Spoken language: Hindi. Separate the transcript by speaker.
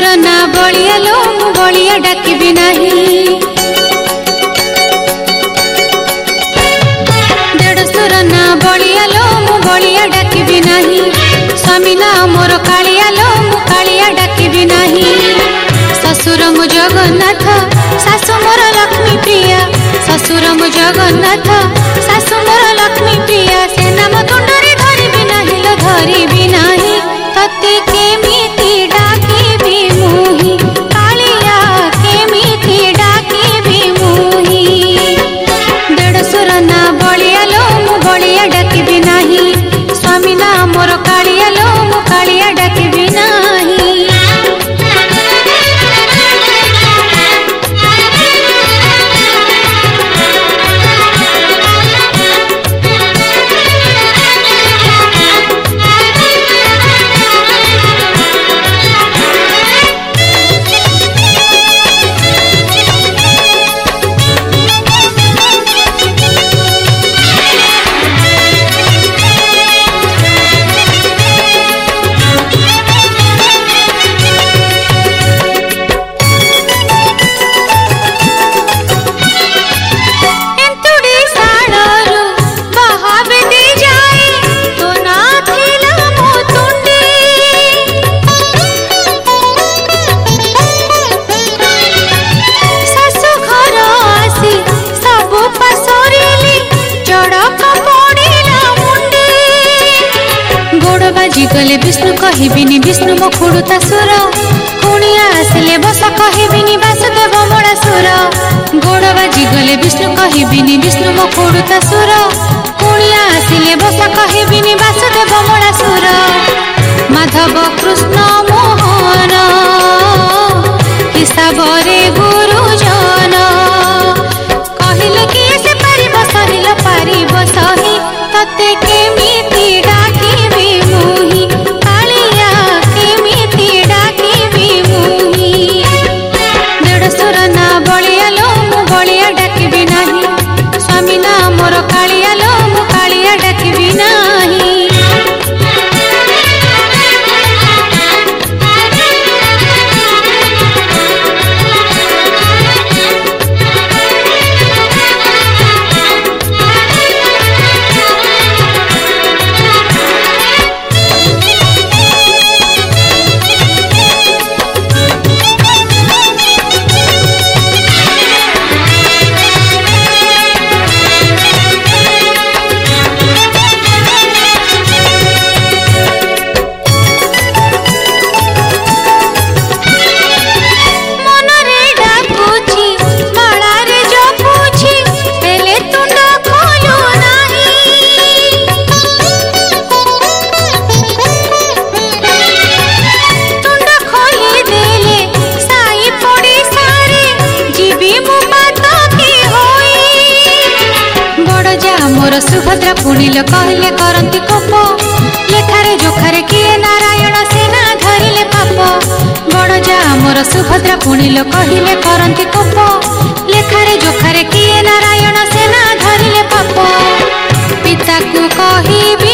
Speaker 1: तोर ना बलिया लो मु बलिया डाकिबि नाही देढ़शुर ना बलिया लो मु बलिया डाकिबि नाही स्वामी ना मोर कालिया लो मु कालिया डाकिबि नाही শ্বশুর মু জগন্নাথ শাশু মোর লক্ষ্মী প্রিয়া শ্বশুর মু জগন্নাথ শাশু মোর লক্ষ্মী প্রিয়া সে নাম তুণ্ডরে ধরিবি নাহিল ধরিবি নাহি ততে কেমি विष्णु कबिन विष्णु म खोडुता सुर कुणी आसले बस कहब बा गोड बाजी गेले विष्णु कबिनि विष्णु म खोडुता सूर कुणी आसले बसक ସୁଭଦ୍ରା ପୁଣିଲେ କହିଲେ କରନ୍ତି କୋପ ଲେଖାରେ ଜୋଖାରେ କିଏ ନାରାୟଣ ସେନା ଧରିଲେ ପାପ ବଡ଼ ଯା ଆମର ସୁଭଦ୍ରା ପୁଣିଲେ କହିଲେ କରନ୍ତି କୋପ ଲେଖାରେ ଜୋଖାରେ କିଏ ନାରାୟଣ ସେନା ଧରିଲେ ପାପ ପିତାକୁ କହିବି